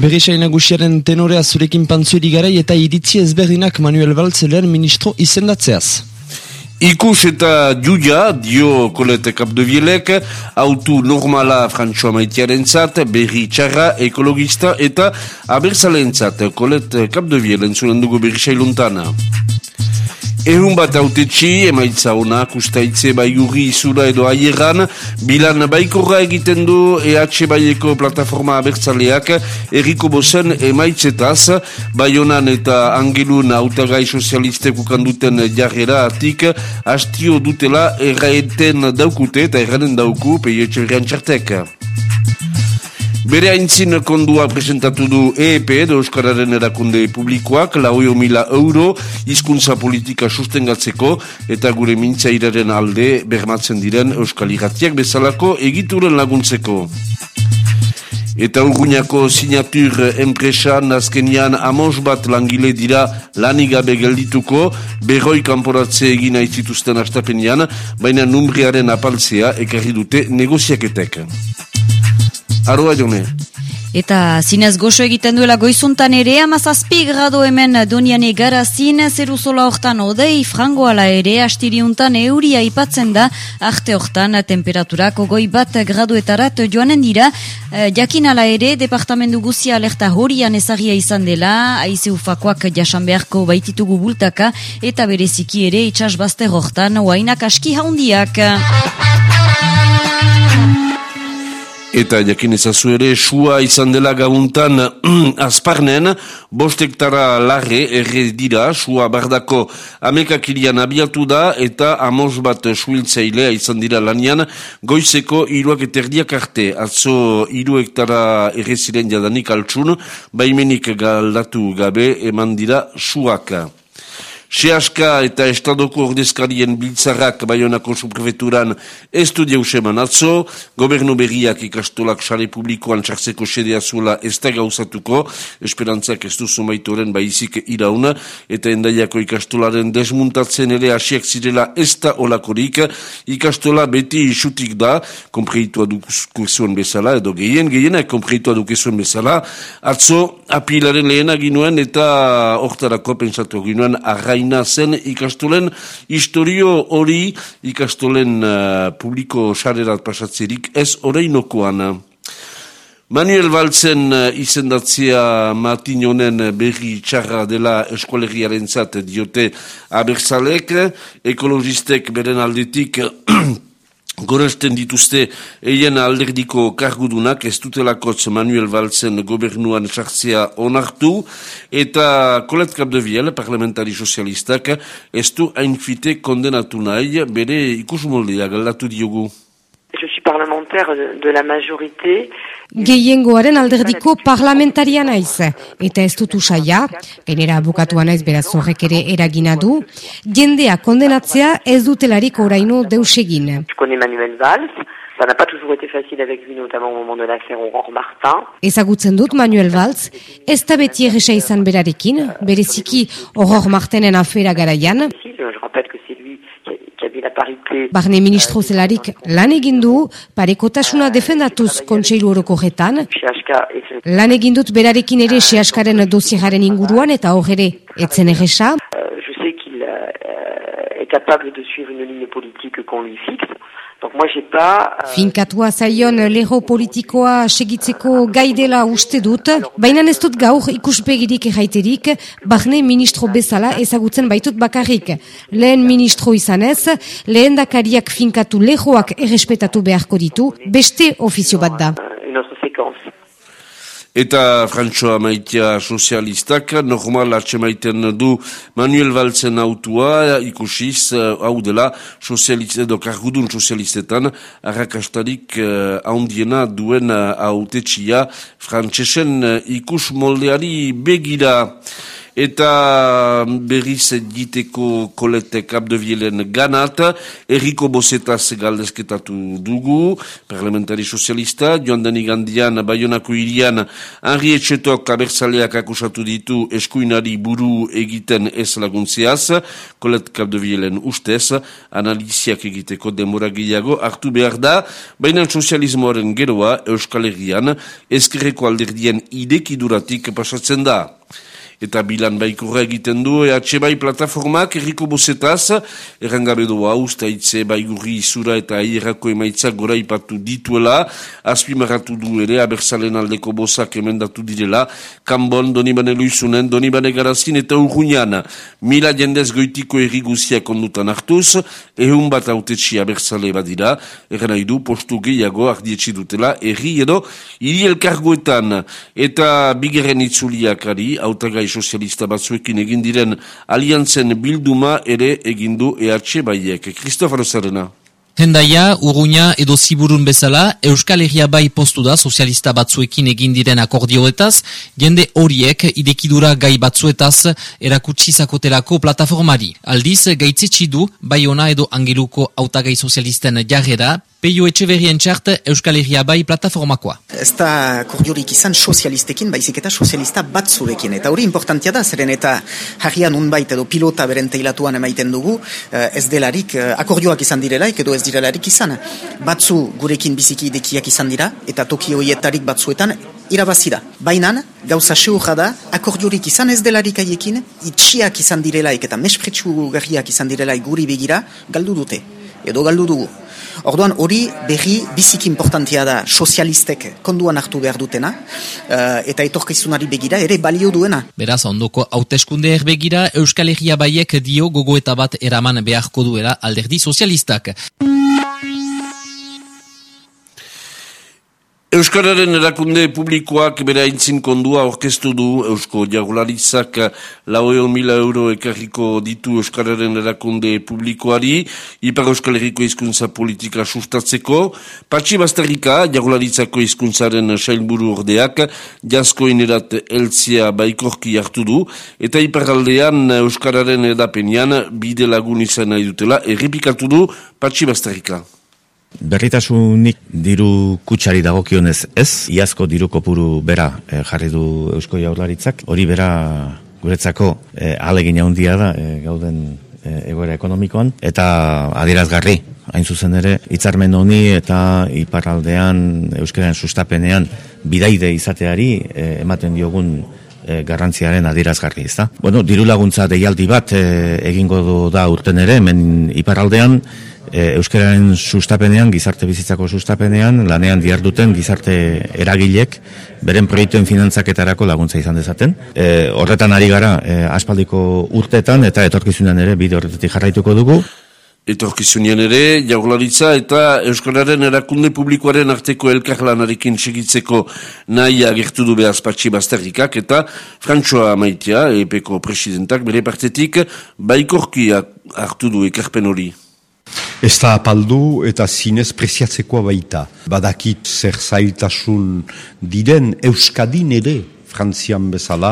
Berrisai nagusiaren tenorea zurekin pantzueri garai eta iritzi ezberdinak Manuel Baltzelen ministro izendatzeaz. Ikus eta juja dio kolete kapdobielek, autu normala Frantxoa maitearen zat, berri txarra, ekologista eta abertzalen zat, kolete kapdobielen zuren dugu berri luntana. Ehun bat autetxi, emaitza honak, ustaitze bai urri izura edo aieran, bilan baikorra egiten du EH Baieko plataforma abertzaleak erriko bozen emaitzetaz, bai honan eta angelun autagai sozialistek ukanduten jarrera atik, hastio dutela erraeten daukute eta erranen dauku peietxe txartek. Bere haintzin kondua presentatu du EEP, edo Euskararen erakunde publikoak, laoio mila euro, hizkuntza politika sustengatzeko, eta gure mintzairaren alde bermatzen diren Euskal Iratiak bezalako egituren laguntzeko. Eta urguñako sinatur enpresan azkenian amos bat langile dira lanigabe geldituko, berroi kanporatze egina izituzten astapenian, baina numbriaren apaltzea ekarri dute negoziaketek. Aroa jone. Eta zinez goxo egiten duela goizuntan ere, amazazpi grado hemen donian egarazin, zeru zola hortan odei, frangoala ere, astiriuntan euria ipatzen da, arte hortan temperaturako goi bat graduetarat joanen dira, e, jakin ala ere, departamendu guzia alerta horian ezagia izan dela, aize ufakoak jasan beharko baititugu bultaka, eta bereziki ere, itxasbazte hortan, oainak aski haundiak. Eta jakin ezazu ere, sua izan dela gauntan azparnen, bostektara larre erre dira, sua bardako amekakirian abiatu da, eta amos bat suiltzailea izan dira lanian, goizeko iruak eterdiak arte, atzo iru hektara erre ziren jadanik altsun, baimenik galdatu gabe eman dira suaka. Seaska eta Estadoko ordezkarien biltzarrak Bayonako subprefeturan estudia useman atzo, gobernu berriak ikastolak sare publikoan txartzeko sedea zuela ez da gauzatuko, esperantzak ez duzu maitoren baizik irauna, eta endaiako ikastolaren desmuntatzen ere asiak zirela ez da olakorik, ikastola beti isutik da, kompreitua dukezuen bezala, edo gehien, gehienak kompreitua dukezuen bezala, atzo apilaren lehena ginuen eta hortarako pensatu ginuen arrai Aina zen ikastolen historio hori ikastolen uh, publiko sarerat pasatzerik ez oreinokoan. Manuel Baltzen uh, izendatzea Martin Honen berri txarra dela eskualeriaren zat diote abertzalek, ekologistek beren aldetik Goresten dituzte eien alderdiko kargudunak ez dutelakotz Manuel Valtzen gobernuan sartzea onartu eta Kolet Kapdeviel, parlamentari sozialistak, ez du hainfite kondenatu nahi bere ikusmoldea galdatu diogu. Je suis parlementaire de la majorité. Gehiengoaren alderdiko parlamentaria naiz, eta ez dut usaia, genera abokatuan naiz beraz horrek ere eragina du, jendea kondenatzea ez dutelarik oraino deusegin. Manuel Valls, ça n'a pas toujours été facile avec lui, notamment au moment de l'affaire Aurore Martin. Ezagutzen dut Manuel Valls, ez da beti erresa izan berarekin, bereziki Aurore Martenen afera garaian. Je rappelle que c'est lui qui avait la parité. Barne ministro zelarik lan egin du, parekotasuna defendatuz kontseilu et ce- lan egin dut berarekin ere seaskaren dosiaren inguruan eta hor ere etzen erresa, Euh, je sais qu'il euh, est capable de suivre une ligne politique qu'on lui fixe. Euh, Finkatua zaion leho politikoa segitzeko gai dela uste dut, baina ez dut gaur ikuspegirik erraiterik, barne ministro bezala ezagutzen baitut bakarrik. Lehen ministro izanez, lehen dakariak finkatu lehoak errespetatu beharko ditu, beste ofizio bat da. Eta Frantxoa maitea sozialistak, normal atxemaiten du Manuel Valtzen autua, ikusiz, eh, hau dela, sozialist, edo kargudun sozialistetan, arrakastarik uh, haundiena duen uh, autetxia, frantsesen uh, ikus moldeari begira. Eta berriz diteko kolete kapdevielen ganat, erriko bosetaz galdezketatu dugu, parlamentari sozialista, joan deni gandian, baionako irian, Henri Etxetok abertzaleak akusatu ditu eskuinari buru egiten ez laguntziaz, kolet kapdevielen ustez, analiziak egiteko demora gehiago hartu behar da, baina sozialismoaren geroa Euskal Herrian, eskerreko alderdien idekiduratik pasatzen da eta bilan baikurra egiten du EH bai plataformak erriko bozetaz, errangabe doa usta itze baigurri izura eta aierako emaitzak gora ipatu dituela, azpimarratu du ere abertzalen aldeko bozak emendatu direla, kanbon, donibane luizunen, donibane garazin eta urruñan, mila jendez goitiko erriguziak ondutan hartuz, ehun bat autetxi abertzale badira, erran du postu gehiago ardietxi dutela, erri edo, hiri elkargoetan, eta bigeren itzuliakari, autagai sozialista batzuekin egin diren aliantzen bilduma ere egindu EH baiek. Kristofaro Zerena. Hendaia, Uruña edo Ziburun bezala, Euskal Herria bai postu da sozialista batzuekin egin diren akordioetaz, jende horiek idekidura gai batzuetaz erakutsi zakotelako plataformari. Aldiz, gaitzetsi du, bai ona edo angeluko autagai sozialisten jarrera, Peio Etxeverrien txart Euskal Herria bai plataformakoa. Ez da kordiorik izan sozialistekin, baizik eta sozialista batzurekin. Eta hori importantia da, zeren eta harrian unbait edo pilota beren teilatuan emaiten dugu, eh, ez delarik eh, akordioak izan direlaik edo ez direlarik izan. Batzu gurekin biziki idekiak izan dira, eta toki hoietarik batzuetan irabazira. Baina, gauza seurra da, akordiorik izan ez delarik aiekin, itxiak izan direlaik eta mespretsu garriak izan direlaik guri begira, galdu dute. Edo galdu dugu. Orduan hori berri biziki importantia da sozialistek konduan hartu behar dutena uh, eta etorkizunari begira ere balio duena. Beraz, ondoko hauteskunde erbegira Euskal Herria baiek dio gogoeta bat eraman beharko duela alderdi sozialistak. Euskararen erakunde publikoak bere aintzin kondua orkestu du Eusko Jagularitzak laueo mila euro ekarriko ditu Euskararen erakunde publikoari. Ipar Euskal Herriko izkuntza politika sustatzeko. Patsi Bastarrika Jagularitzako izkuntzaren sailburu ordeak jasko inerat eltzia baikorki hartu du. Eta Ipar aldean Euskararen edapenian bide lagun izan nahi dutela errepikatu du Patsi Bastarrika Berritasunik diru kutsari dagokionez ez, iazko diru kopuru bera e, jarri du Eusko Jaurlaritzak, hori bera guretzako e, alegin handia da e, gauden e, egoera ekonomikoan, eta adierazgarri, hain zuzen ere, hitzarmen honi eta iparraldean Euskararen sustapenean bidaide izateari ematen diogun e, garrantziaren adirazgarri, ezta? Bueno, diru laguntza deialdi bat egingo du da urten ere, hemen iparraldean, e, euskararen sustapenean, gizarte bizitzako sustapenean, lanean duten gizarte eragilek, beren proiektuen finantzaketarako laguntza izan dezaten. E, horretan ari gara, e, aspaldiko urtetan, eta etorkizunean ere, bide horretatik jarraituko dugu. Etorkizunean ere, jauglaritza eta Euskararen erakunde publikoaren arteko elkarlanarekin segitzeko nahi agertu du behaz patxi bazterrikak eta Frantsoa maitea, EPeko presidentak, bere partetik, baikorki hartu du ekarpen hori. Ez da apaldu eta zinez preziatzekoa baita. Badakit zer zailtasun diren Euskadin ere, Frantzian bezala,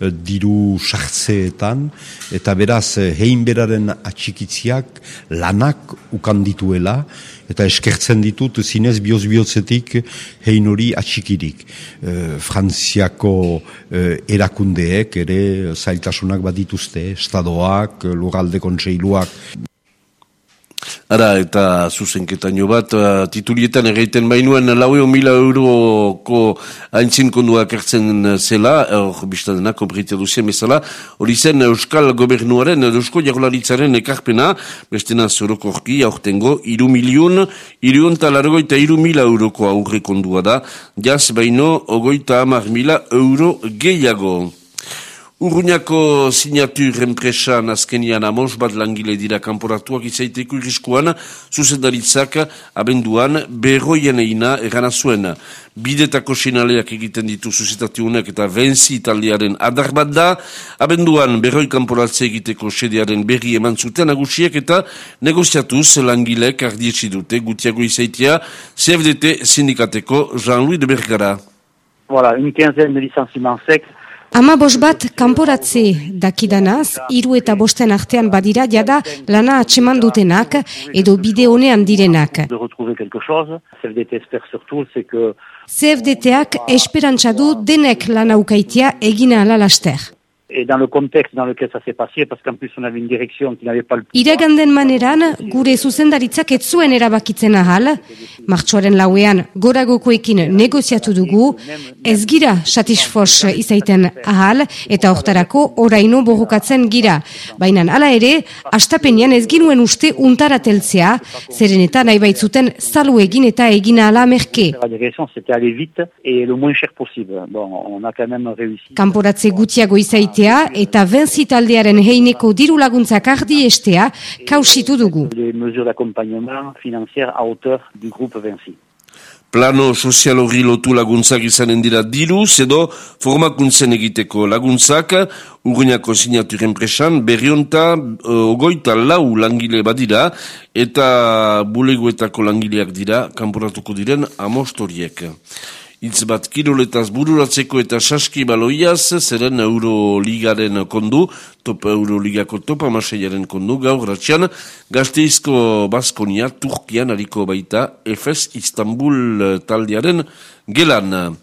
eh, diru sartzeetan, eta beraz, eh, hein beraren atxikitziak lanak ukandituela, eta eskertzen ditut zinez bioz-biotzetik hein hori atxikirik. E, Frantziako erakundeek ere zailtasunak badituzte, estadoak, lugalde kontseiluak, Ara, eta zuzenketan jo bat, uh, titulietan egiten bainuen laueo mila euroko haintzin konduak ertzen zela, hor biztadenak, kompritea duzien bezala, hori zen Euskal Gobernuaren, Eusko Jagolaritzaren ekarpena, bestena zoroko horki, aurtengo, iru milion, iru onta largoita iru mila euroko aurre kondua da, jaz baino, ogoita amar mila euro gehiago. Urruñako sinatur enpresan azkenian amos bat langile dira kanporatuak izaiteko iriskuan, zuzendaritzak abenduan berroien eina erana zuen. Bidetako sinaleak egiten ditu zuzitatiunek eta venzi italiaren adar bat da, abenduan berroi kanporatze egiteko sedearen berri eman zuten agusiek eta negoziatuz langilek ardietsi dute gutiago izaitia CFDT sindikateko Jean-Louis de Bergara. Voilà, une quinzaine de licenciements secs Ama bos bat kanporatze dakidanaz, hiru eta bosten artean badira jada lana atseman dutenak edo bide honean direnak. CFDTak esperantza du denek lana ukaitia egina ala laster et dans le contexte dans lequel ça s'est passé, parce qu'en plus on avait une direction qui n'avait pas le... Iraganden maneran, gure zuzendaritzak ez zuen erabakitzen ahal, martxoaren lauean goragokoekin negoziatu dugu, ez gira satisfos izaiten ahal, eta hortarako oraino borrokatzen gira. Baina hala ere, astapenean ez ginuen uste untarateltzea, zeren eta nahi baitzuten zalu egin eta egina ala merke. Kanporatze gutiago izaite eta benzi taldearen heineko diru laguntzak ardi estea kausitu dugu. Les mesures d'accompagnement financier à hauteur du groupe Vinci. Plano sozial hori lotu laguntzak izanen dira diru, edo formakuntzen egiteko laguntzak, urruñako sinaturen presan, berrionta, uh, ogoita lau langile badira, eta buleguetako langileak dira, kanporatuko diren amostoriek. Itz bat kiroletaz bururatzeko eta saski baloiaz, zeren Euroligaren kondu, top Euroligako topa maseiaren kondu, gaur ratxan, gazteizko Baskonia, Turkian, hariko baita, Efes Istanbul taldearen gelan.